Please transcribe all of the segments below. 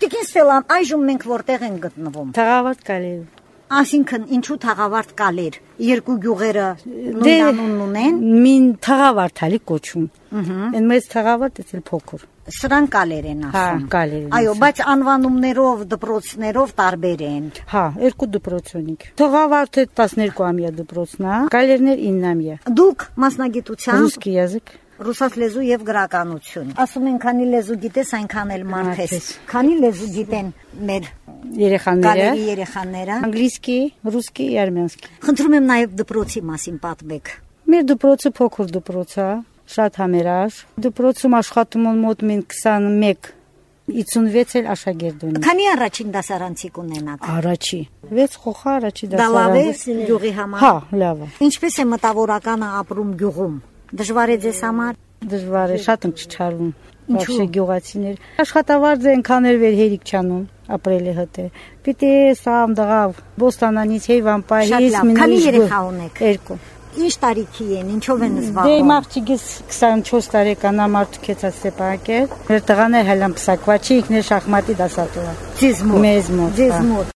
Տիկին Ստելան, այժմ մենք որտեղ ենք գտնվում։ Թաղավարտ կալեր։ Այսինքն ինչու թաղավարտ կալեր։ Երկու գյուղերը Դե նույն անունն ունեն։ մին թաղավարտ ալի կոչում։ Այն մեծ թաղավարտ է փոքր։ Սրան կալեր են Հա, ասում։ կալեր են Այո, ասում։ բայց անվանումներով, դպրոցներով տարբեր են։ Հա, երկու դպրոցոնիկ։ Թաղավարտ է 12 ամյա դպրոցն է, կալերներ 9 ամյա։ Դուք մասնագիտությամբ Ռուսկի язык։ ռուսաց լեզու եւ գրականություն։ Ասում են, քանի լեզու գիտես, այնքան էլ մարդ Քանի լեզու գիտեն մեր Երեխաները։ գալերի երեխաները։ Անգլիսկի, ռուսկի, արմենսկի։ Խնդրում եմ նաեւ դպրոցի մասին պատմեք։ Մեր դպրոցը փոքր դպրոց է, շատ համերաշ։ Դպրոցում աշխատում են մոտ մին 21 56 էլ աշակերտ ունի։ Քանի առաջին դասարանցիկ ունենաք։ Առաջի 6 խոխա առաջի Դա լավ է դասարան։ գյուղի համար։ Հա, լավ է։ Ինչպես է մտավորականը ապրում գյուղում։ Դժվար է ձեզ համար։ Դժվար է, շատ ենք չչարվում։ Ինչու՞ գյուղացիներ։ Աշխատավարձը այնքան էր վեր հերիք չանում ապրելի հտը։ Պիտի սամ դղավ Բոստանանից հեյվան պայիս մինի։ Քանի երեխա ունեք։ Երկու։ Ինչ տարիքի են, ինչով են դե, զբաղվում։ Դե իմ աղջիկս 24 տարեկան ամարտուքեց Ստեփանակեր։ Մեր տղաներ հələ պսակվաչի, ինքն է շախմատի դասատու։ Ձեզ մոտ։ Մեզ մոտ։ Ձեզ մոտ։ հա։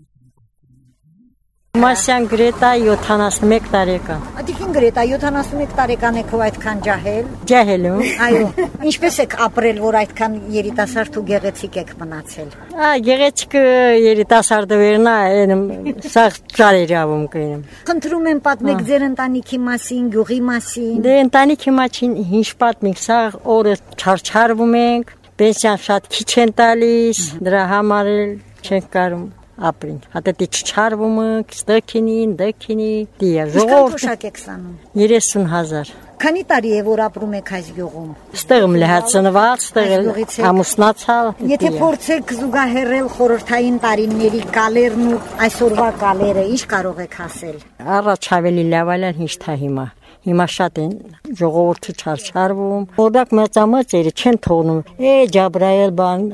Մասյան Գրետա 71 տարեկան։ Ադիքին գրետա 71 տարեկան եք ու այդքան ջահել։ Ջահելում։ Այո, ինչպես եք ապրել, որ այդքան երիտասարդ ու գեղեցիկ եք մնացել։ Ա գեղեցիկը երիտասարդը վերնա, այն սաղ ճարերի ավում կինեմ։ Խնդրում եմ պատմեք ձեր ընտանիքի մասին, գյուղի մասին։ Դե ընտանիքի մաչին ինչ պատմենք, սաղ օրը չարչարվում ենք, պենսիան շատ քիչ են տալիս, դրա համար էլ չենք կարում ապրին։ Հատե դի չչարվում ենք, ստքինին, դքինի, դիա Ինչքան ժողովուրդ թոշակ եք ստանում։ 30000 Քանի տարի է որ ապրում եք այս գյուղում։ Ստեղ եմ լեհացնված, ստեղ ամուսնացալ։ Եթե փորձեք զուգահեռել խորհրդային տարիների կալերն ու այսօրվա կալերը, ինչ կարող եք ասել։ Առաջ ավելի լավ էր ինչ թա հիմա։ Հիմա շատ են ժողովուրդը չարչարվում։ Օրդակ մեծամածերը չեն թողնում։ Է Ջաբրայել բան,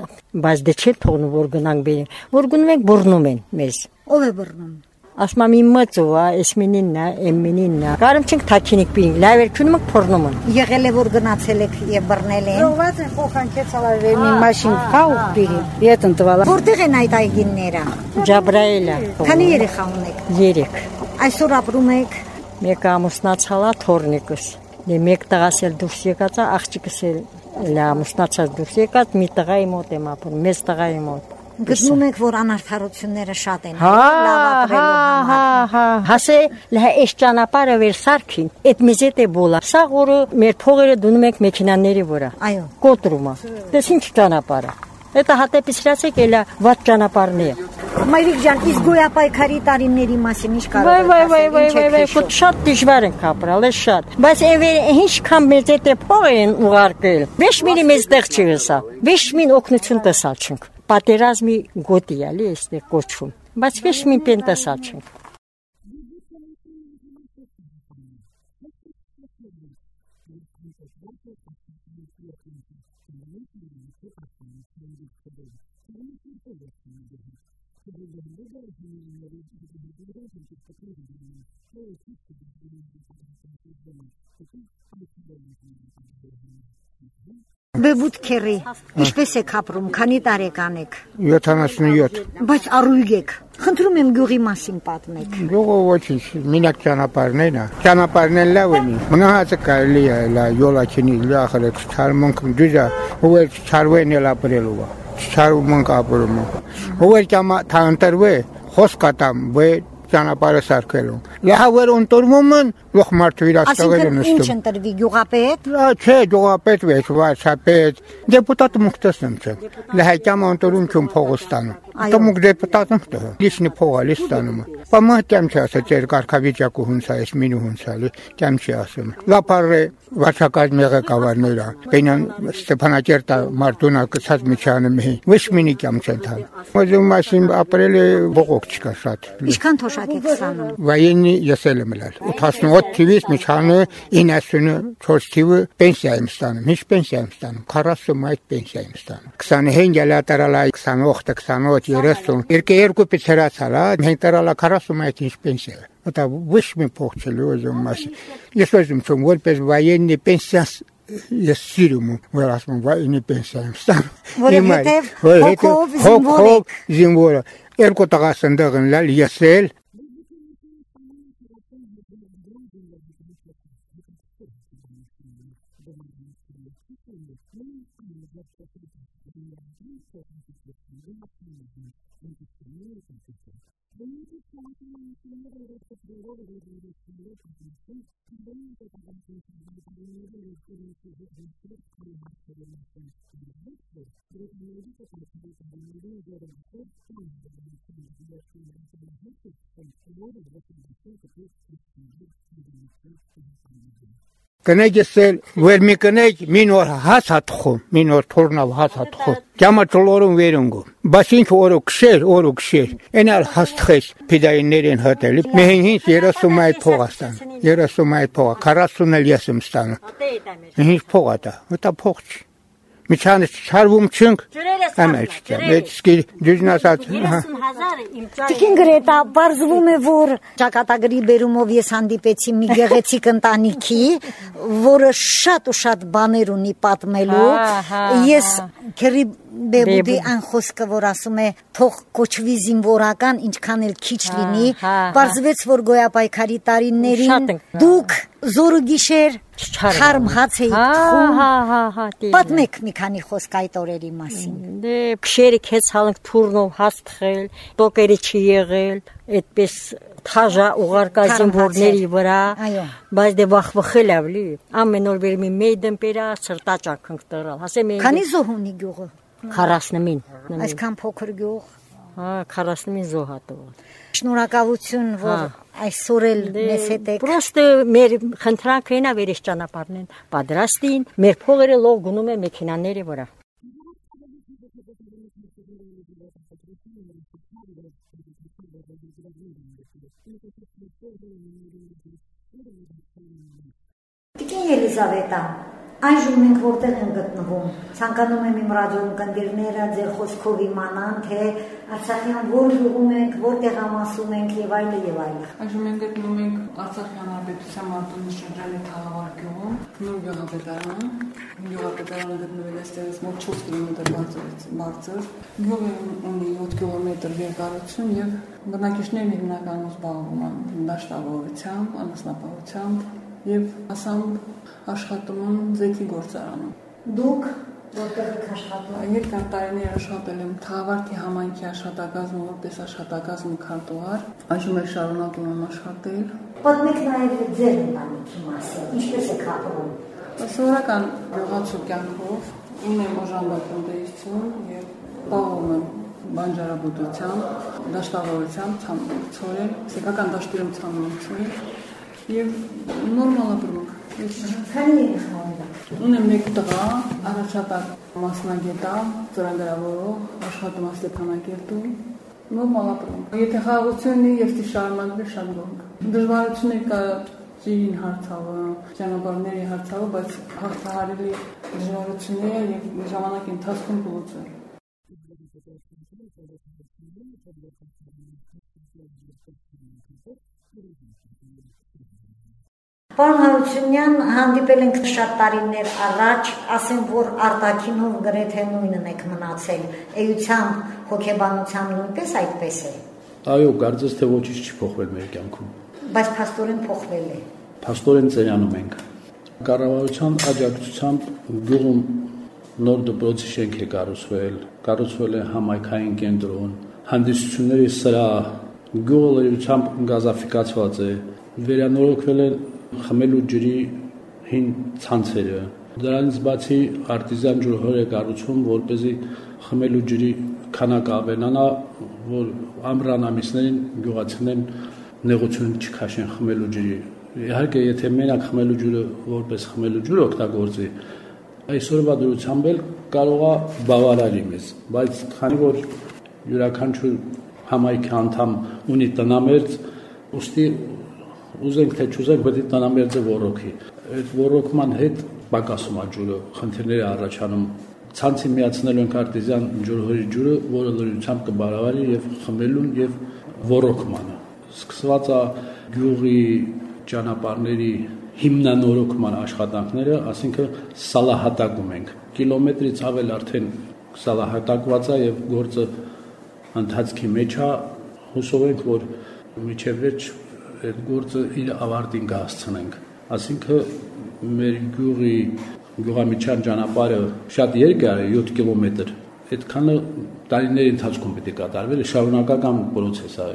բայց դե չեն թողնում որ գնանք բերին։ Որ գնում ենք բռնում են մեզ։ Ով է բռնում։ Ասում եմ իմ մծուա, էսմինիննա, էմինիննա։ Կարում չենք թաքինիկ բին, լավ էր քնում փորնում են։ Եղել է որ գնացել եք եւ բռնել են։ Ողված են խոխան կեցալա վերնի մաշին խավ բիհի։ Ետ ընտվալա։ Որտեղ են այդ այգիները։ Ջաբրայելա։ Քանի երեխա ունեք։ 3։ Այսօր ապրում եք մեկ ամուսնացալա թորնիկս։ Դե մեկ տղաս էլ դուրս եկածա, աղջիկս էլ էլ ամուսնացած դուրս եկած, մի տղայի մոտ եմ ապրում, մեծ տղայի մոտ։ Գտնում եք, որ անարդարությունները շատ են հա, լավապրելու հա, համար։ հա, Հասե լա էս ճանապարհը վերսարքին, այդ մեզետ է բոլա։ Սա որը մեր փողերը դնում ենք մեքենաների վրա։ Այո։ Կոտրումը։ Դες ինչ ճանապարհ է հատե պիսրացեք էլա վատ ճանապարհն է։ Մայրիկ ջան, իսկ գոյապայքարի տարիների մասին ինչ կարող եք ասել, վայ վայ վայ ֆոտ շատ դժվար են կապրալ, է շատ։ Բայց էվե ինչքան մեծ է փող են ուղարկել։ Վեշ մինի մեզ տեղ չի հսա։ Վեշ մին օգնություն տեսալ չենք։ Պատերազմի գոտի ալի էստեղ կոչվում։ Բայց վեշ մին պեն տեսալ չենք։ ることで、そういうことですので、それで無害になるときに、無害になったときに、そういうことで、そういうことで、そういうことで、そういうことで、そういうことで、Բեբուտ քերի, ինչպես եք ապրում, քանի տարեկան եք, 77 բայց առույգ եք։ Խնդրում եմ գյուղի մասին պատմեք։ Գողը ոչինչ, մինակ ճանապարհներն է։ Ճանապարհներն լավ են։ Մնացածը կարելի է լա յոլաչինի լախը չարմոնք դուզա, ու էլ չարվեն էլ ապրելու է։ Չարում ենք ապրում։ Ու էլ ճամա թանտրվե խոսք կտամ, վե ճանապարհը սարքելու։ Լահավեր ընտրվում են, ող մարդու իր աստղերը Այսինքն ինչ նստում։ ընտրվի գյուղապետ։ Ա, Չէ, գյուղապետ վեճ, վարչապետ, դեպուտատ մուխտեսն չէ։ Լահայկյամ ընտրում Այո։ Դա մուք դեպուտատն է։ Լիշնի փողա լիստանում։ Պամատյամ չէ ասա ծեր կարգավիճակը հունցա էս մինու հունցալի, կամ չի ասում։ Լապարը վարչակազմի ղեկավարները, Պենյան Ստեփանակերտա Մարտունա կցած միջանը մի։ Ոչ մինի կամ չեն թան։ Ոզում մասին ապրել է բողոք չկա շատ։ Ինչքան թոշակ եք ստանում։ Վայենի եսել եմ լալ 88 թիվից միջանը 94 թիվը պենսիա եմ ստանում ինչ պենսիա եմ ստանում 40 մայթ պենսիա եմ ստանում 25 ելա տարալա 28 28 30 երկե երկու պիցերացալա մենք տարալա 40 մայթ ինչ պենսիա Ota ոչ մի փող չլու ուզում մասի ես ուզում չում որպես վայենի պենսիաս ես սիրում եմ որ ասում վայենի պենսիա եմ ստանում Որովհետև հոգով զինվոր հոգով զինվորը երկու տղաս ընդեղ ընլալ եսել Կնեկ եսել, որ մի կնեկ մին օր հաց հատխում, մին օր թորնավ հաց հատխում։ Կյամա ճլորում վերունգու։ Բայց ինչ օրը քշեր, օրը քշեր։ Էնալ հաստխես փիդայիններին հատելի։ Մեհին 30 մայ փողաստան։ 30 մայ փող, 40 էլ ես եմ ստանում։ Ինչ փող է դա։ Դա փող չի։ Միջանը չարվում չենք։ Ամեջ չէ։ Մեծկի դուժն ասած։ հա։ 30000-ը իմ Տիկին Գրետա, բարձվում է, որ ճակատագրի բերումով ես հանդիպեցի մի գեղեցիկ ընտանիքի, որը շատ ու շատ բաներ ունի պատմելու։ Ես քերի բեբուդի Բեբուդի։ անխոսքը, որ ասում է, թող կոչվի զինվորական, ինչքան էլ քիչ լինի, բարձվեց, որ գոյապայքարի տարիներին դուք զորը գիշեր Չչարը։ խարմ հաց Հա, թխում։ հա, հա, հա, տիրը։ Պատմեք մի քանի խոսք այդ օրերի մասին։ Դե քշերը քեզ հալանք թուրնով հաստխել, տոկերի չի եղել, այդպես թաժա ուղարկա զինվորների վրա, Այո։ բայց դե վախվխել ավլի։ Ամեն օր վերմի մեյդն պերա սրտաճակ ընկտրալ։ Հասե մենք Քանի զոհ ունի գյուղը։ 40-ին։ Այսքան փոքր գյուղ։ Հա, 40-ին զոհատով։ Շնորհակալություն, որ Հա։ այսօր էլ մեզ հետ եք։ Պրոստը մեր խնդրանքն է վերես ճանապարհն են պատրաստին, մեր փողերը լով գնում է մեքենաների վրա։ Տիկին Ելիզավետա, այժմ մենք որտեղ ենք գտնվում։ Ցանկանում եմ իմ ռադիոյի կնդիրները ձեր խոսքով իմանան, թե Արցախյան որ գյուղում ենք, որտեղ ամասում ենք եւ այլը եւ այլը։ Այժմ մենք գտնվում ենք Արցախի հանրապետության Մարտունի շրջանի Թաղավար գյուղում, նոր գյուղապետարանը։ Գյուղապետարանը գտնվել է այստեղից մոտ 4 կիլոմետր բարձր բարձր։ Գյուղը ունի 7 կիլոմետր երկարություն եւ բնակիչներն հիմնականում զբաղվում են դաշտավորությամբ, անասնապահությամբ եւ ասամբ աշխատում են զեթի գործարանում։ Դուք որտեղ եք աշխատում։ Երկար տարիներ աշխատել եմ Թավարտի համայնքի աշխատակազմում որպես աշխատակազմի քարտուղար։ Այժմ էլ շարունակում եմ աշխատել։ Պատմեք նաեւ ձեր ընտանիքի մասին։ Ինչպես եք ապրում։ Սովորական գյուղացու կյանքով ունեմ օժանդակ տնտեսություն եւ զբաղվում եմ բանջարաբուծությամբ, դաշտավորությամբ, ցամցորեն, սեփական դաշտերում ցամցորեն եւ նորմալ ապրում Ես Քանի երեխաներ եք։ Ունեմ մեկ տղա, առաջատար մասնագետա, ծրագրավորող, աշխատում է Ստեփանակերտում։ Նորմալ ապրում։ Եթե խաղաղությունն եւ շարունակվի շատ գոնք։ Դժվարություններ կա ծին հարցավը, ճանապարհների հարցավը, բայց հաղթահարելի դժվարությունները եւ ժամանակի ընթացքում կլուծել։ Պարոն Հարությունյան, հանդիպել ենք շատ տարիներ առաջ, ասեմ, որ արտակինով գրեթե նույնն եք մնացել։ Էությամբ, հոգեբանությամբ նույնպես այդպես է, Այո, կարծես թե ոչինչ չի փոխվել մեր կյանքում։ բայց փաստորեն փոխվել է։ Փաստորեն ծերանում ենք։ Կառավարության աջակցությամբ գյուղում նոր դպրոցի շենք է կառուցվել, կառուցվել է համայնքային կենտրոն, հանդիսությունների սրահ, Գյուղը լրիվությամբ գազաֆիկացված է։ Վերանորոգվել են խմելու ջրի հին ցանցերը։ Դրանից բացի արտիզյան ջրհոր է կառուցում, որ เป զի խմելու ջրի քանակը ավելանա, որ ամռան ամիսներին գյուղացիներն նեղություն չքաշեն խմելու ջրի։ Իհարկե, եթե մենակ խմելու ջուրը որպես խմելու ջուր օգտագործի, այսօրվա դրությամբ էլ կարող է բավարարի մեզ, բայց քանի որ յուրաքանչյուր համայնքի անդամ ունի տնամերձ, ուստի ուզենք թե չուզենք, պետք է տնամերձը ռոռոքի։ Այդ ռոռոքման հետ պակասում է ջուրը, խնդիրներ է առաջանում ցանցի միացնելու ենք արտեզյան ջուրհորի ջուրը, որը լրիվությամբ կբարավարի եւ խմելուն եւ ռոռոքմանը։ Սկսված է գյուղի ճանապարհների հիմնանորոգման աշխատանքները, ասինքն սալահատակում ենք։ Կիլոմետրից ավել արդեն սալահատակված է եւ գործը ընթացքի մեջ է հուսով ենք որ միջև վերջ այդ գործը իր ավարտին կհասցնենք ասինքն մեր գյուղի գյուղամիջյան ճանապարհը շատ երկար է 7 կիլոմետր այդքանը տարիների ընթացքում պետք է կատարվել շարունակական process է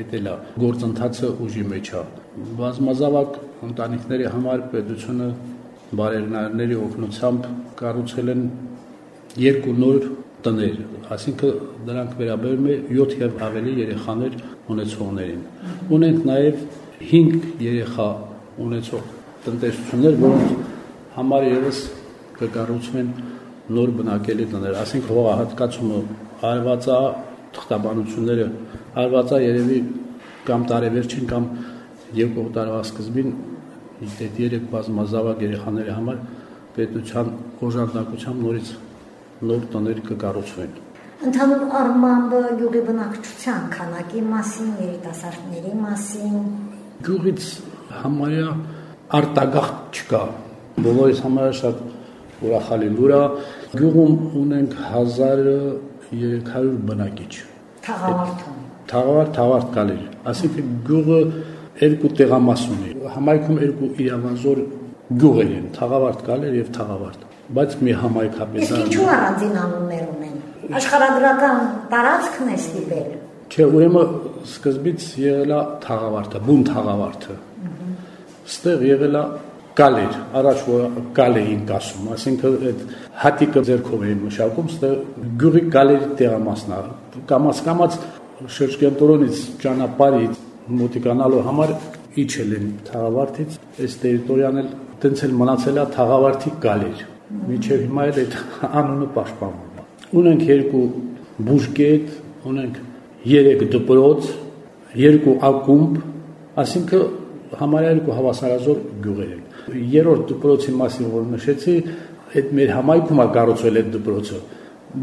այդ էլ է գործընթացը ուժի մեջ է բազմազավակ ընտանիքների համար պետությունը բարերնարների օգնությամբ կառուցել են երկու նոր տներ, այսինքն դրանք վերաբերում է 7 եւ ավելի երեխաներ ունեցողներին։ Ունենք նաեւ 5 երեխա ունեցող տնտեսություններ, որոնց համար եւս կկառուցվեն նոր բնակելի տներ, այսինքն հողահատկացումը արված է թղթաբանությունները արված է երևի կամ տարեվերջին կամ երկու տարվա սկզբին այդ երեք բազմազավակ երեխաների համար պետության օժանդակությամբ նորից նոր տներ կկառուցվեն։ Ընդհանուր առմամբ գյուղի բնակչության քանակի մասին, երիտասարդների մասին գյուղից համարյա արտագաղթ չկա։ Բոլորիս համար շատ ուրախալի լուր է։ Գյուղում ունենք 1300 բնակիչ։ Թաղավարտում։ Թաղավարտ, թաղավարտ կալեր։ Այսինքն գյուղը երկու տեղամաս ունի։ Համայնքում երկու իրավանզոր գյուղեր են՝ Թաղավարտ կալեր եւ Թաղավարտ բայց մի համայնքապետարան։ Իսկ ինչու առանձին անուններ ունեն։ Աշխարհագրական տարածքն է ստիպել։ Չէ, ուրեմն սկզբից եղել է թաղավարտը, բուն թաղավարտը։ Ստեղ եղել է գալեր, առաջ որ գալեին կասում, ասինքն այդ հատիկը ձերքով էին մշակում, ստեղ գյուղի գալերի տեղամասն է։ Կամած կամած շրջենտրոնից ճանապարհից մոտիկանալու համար իջել են թաղավարտից, այս տերիտորիան էլ տենց էլ մնացել է թաղավարտի գալեր Միջև հիմա էլ այդ անունը պաշտպանվում է։ Ունենք երկու բուժկետ, ունենք 3 դպրոց, երկու ակումբ, ասինքն համարյա երկու հավասարազոր գյուղեր են։ Երրորդ դպրոցի մասին որ նշեցի, այդ մեր համայնքում է կառուցվել այդ դպրոցը,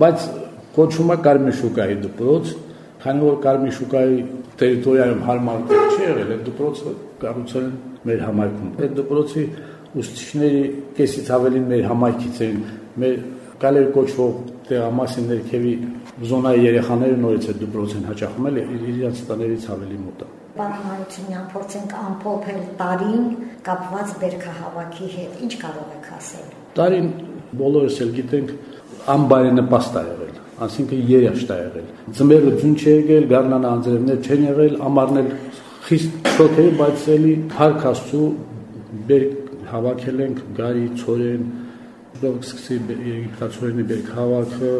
բայց կոչվում է Կարմիր շուկայի դպրոց, քանի որ Կարմիր շուկայի տերիտորիայում հարմար չի եղել, այդ դպրոցը կառուցել են մեր համայնքում։ Այդ դպրոցի ուսուցիչների կեսից ավելին մեր համայնքից են, մեր կալեր կոչվող տեղամասի ներքևի զոնայի երեխաները նորից է դպրոց են հաճախում էլ իրենց տներից ավելի մոտ է։ Պարոն Հարությունյան, փորձենք ամփոփել տարին կապված բերքահավաքի հետ։ Ինչ կարող եք ասել։ Տարին բոլորս էլ գիտենք անբարենպաստ է եղել, ասինքն երաշտ է եղել։ Ձմեռը ձուն չի եղել, գարնանը անձրևներ չեն եղել, ամառն էլ խիստ շոթ է, բայց էլի հարկ աստծու բերք հավաքել ենք գարի, ծորեն, դուք սկսի եգիպտացորենի բերք հավաքը,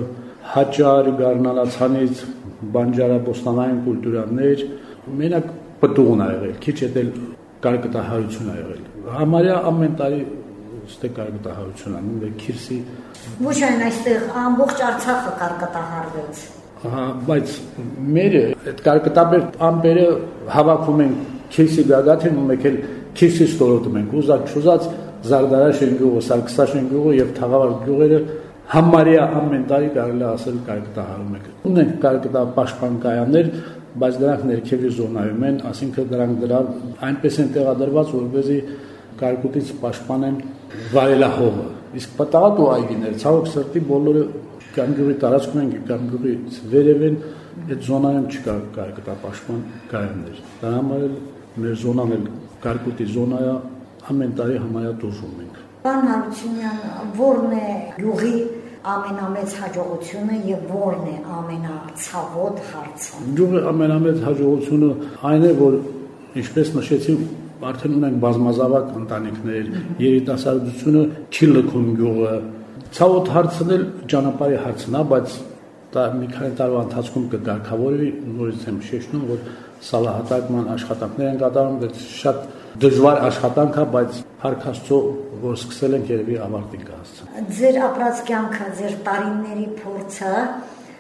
հաճար գառնալացանից բանջարաբոստանային կուլտուրաներ, մենակ պտուղն ա եղել, քիչ էլ կարկտահարություն ա եղել։ Համարյա ամեն տարի ստե կարկտահարություն անում դե քիրսի Ոչ այն այստեղ ամբողջ Արցախը կարկտահարվեց։ Ահա, բայց մերը այդ կարկտաբեր ամբերը հավաքում են քիրսի գագաթին ու մեկ էլ քիչի ստորոտում ենք ուզած չուզած Զարդարաշեն գյուղը, Սարգսաշեն գյուղը եւ Թաղավարտ գյուղերը համարյա ամեն տարի կարելի ասել կարկտահարում եք։ Ունենք կարկտա պաշտպան կայաններ, բայց դրանք ներքևի զոնայում են, ասինքն դրանք դրա այնպես են տեղադրված, որպեսզի կարկուտից պաշտպանեն վարելահողը։ Իսկ պատահած ու այգիներ, ցավոք սրտի բոլորը կամ գյուղի տարածքում են, կամ գյուղի վերև են, այդ զոնայում չկա կարկտա պաշտպան կայաններ։ Դա համար էլ մեր զոնան էլ Կարկուտի զոնայա ամեն տարի համարյա դուրսում ենք։ Պարոն Հարությունյան, ո՞րն է յուղի ամենամեծ հաջողությունը եւ ո՞րն է ամենացավոտ հարցը։ Գյուղի ամենամեծ հաջողությունը այն է, որ ինչպես նշեցի, արդեն ունենք բազմազավակ ընտանիքներ, երիտասարդությունը չի լքում գյուղը։ Ցավոտ հարցն էլ ճանապարհի հարցն է, բայց դա մի քանի տարվա ընթացքում կդարքավորվի, նորից եմ շեշտում, որ սալահատակման աշխատանքներ են կատարում, դա շատ դժվար աշխատանք է, բայց Փարքաստո որ սկսել ենք երևի ավարտին կհասցնենք։ Ձեր ապրած կյանքը, ձեր տարիների փորձը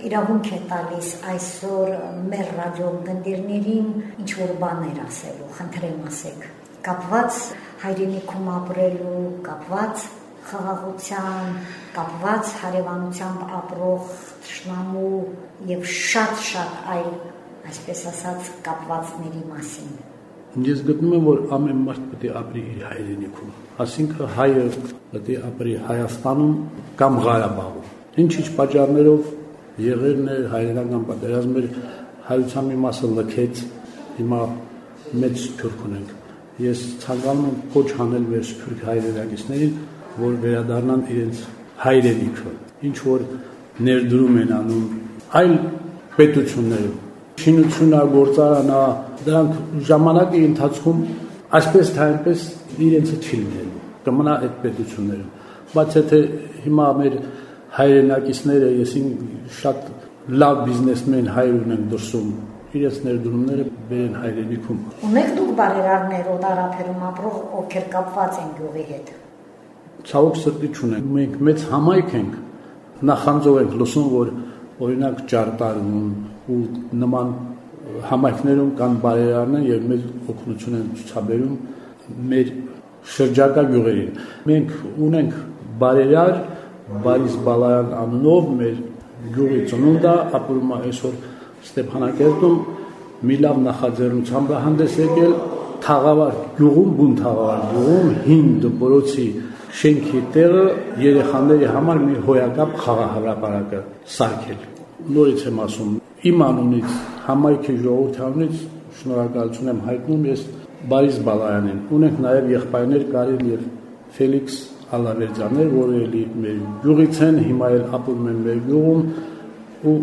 իրավունք է տալիս այսօր մեր ռադիոընկերներին ինչ որ բաներ ասելու, խնդրեմ ասեք, կապված հայրենիքում ապրելու, կապված խաղաղության, կապված հարևանությամբ ապրող ճշնամու եւ շատ-շատ այլ, այսպես ասած, կապվածների մասին։ Ես գտնում եմ, որ ամեն մարդ պետք է ապրի իր հայրենիքում։ Այսինքն հայը պետք է ապրի Հայաստանում կամ Ղարաբաղում։ Ինչ-ինչ պատճառներով եղերն է հայրենական պատերազմներ հայության մի մասը լքեց, հիմա մեծ սփյուռք ունենք։ Ես ցանկանում եմ կոչ անել մեր սփյուռք հայրենիքներին, որ վերադառնան իրենց հայրենիքը, ինչ որ ներդրում են անում այլ պետություններում շինությունա, գործարանա, դրանք ժամանակի ընթացքում այսպես թե այնպես իրենցը չի լինելու։ Կմնա այդ պետություններում։ Բայց եթե հիմա մեր հայրենակիցները, եսին շատ լավ բիզնեսմեն հայր ունեն դրսում, իրենց ներդրումները բերեն հայրենիքում։ Ունեք դուք բարերարներ օտարապերում ապրող, ովքեր կապված են գյուղի հետ։ Ցավոք սրտի չունենք։ Մենք մեծ համայնք ենք, նախանձով ենք լսում, որ օրինակ ճարտարում ու նման համայնքներում կան բարերարներ եւ մեծ օգնություն են ցուցաբերում մեր շրջակա գյուղերին։ Մենք ունենք բարերար Բարիս Բալայան անունով մեր գյուղի ծնունդը ապրում է այսօր Ստեփանակերտում մի լավ նախաձեռնությամբ հանդես եկել թաղավար գյուղում, բուն թաղավար գյուղում հին դպրոցի շենքի տեղը երեխաների համար մի հոյակապ խաղահարապարակը սարքել։ Նորից եմ ասում, իմ անունից, համայնքի ժողովրդի անունից շնորհակալություն եմ հայտնում ես Բարիս Բալայանին։ Ունենք նաև եղբայրներ Կարին եւ Ֆելիքս Ալավերձյաններ, որը էլի մեր գյուղից են, հիմա էլ ապրում են մեր գյուղում ու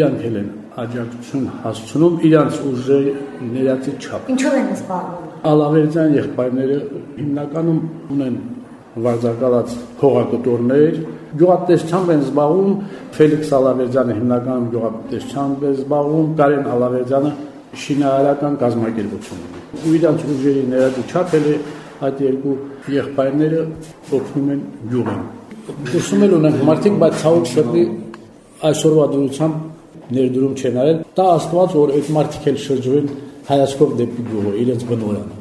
իրանք էլ են աջակցություն հասցնում իրանց ուժի ներածի չափ։ Ինչով են զբաղվում։ Ալավերձյան եղբայրները հիմնականում ունեն վարձակալած հողակտորներ, գյուղատնտեսությամբ են զբաղվում Ֆելիքս Ալավերձյանը հիմնականում գյուղատնտեսությամբ է զբաղվում, Կարեն Ալավերձյանը շինարարական կազմակերպություն ունի։ Ու իրանց ուժերի չափել է այդ երկու եղբայրները օգնում են գյուղին։ Դուսում էլ ունենք մարդիկ, բայց ցավոք սրտի այսօրվա դրությամբ ներդրում չեն արել։ Դա աստված որ այդ մարդիկ էլ շրջվեն հայացքով դեպի գյուղը, իրենց բնորանը։